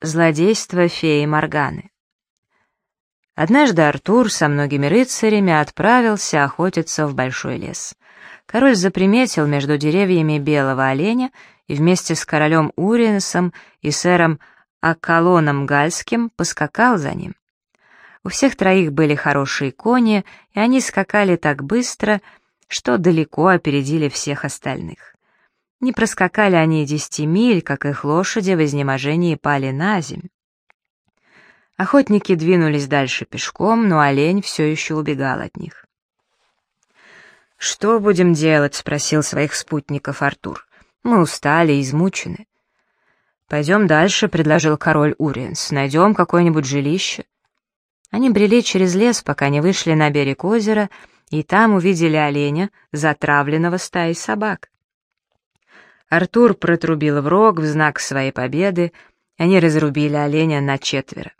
Злодейство феи Морганы. Однажды Артур со многими рыцарями отправился охотиться в большой лес. Король заприметил между деревьями белого оленя и вместе с королем Уриенсом и сэром Акколоном Гальским поскакал за ним. У всех троих были хорошие кони, и они скакали так быстро, что далеко опередили всех остальных. Не проскакали они десяти миль, как их лошади в изнеможении пали на земь. Охотники двинулись дальше пешком, но олень все еще убегал от них. «Что будем делать?» — спросил своих спутников Артур. «Мы устали измучены». «Пойдем дальше», — предложил король Уриенс. «Найдем какое-нибудь жилище». Они брели через лес, пока не вышли на берег озера, и там увидели оленя, затравленного стаей собак. Артур протрубил в рог в знак своей победы, они разрубили оленя на четверо.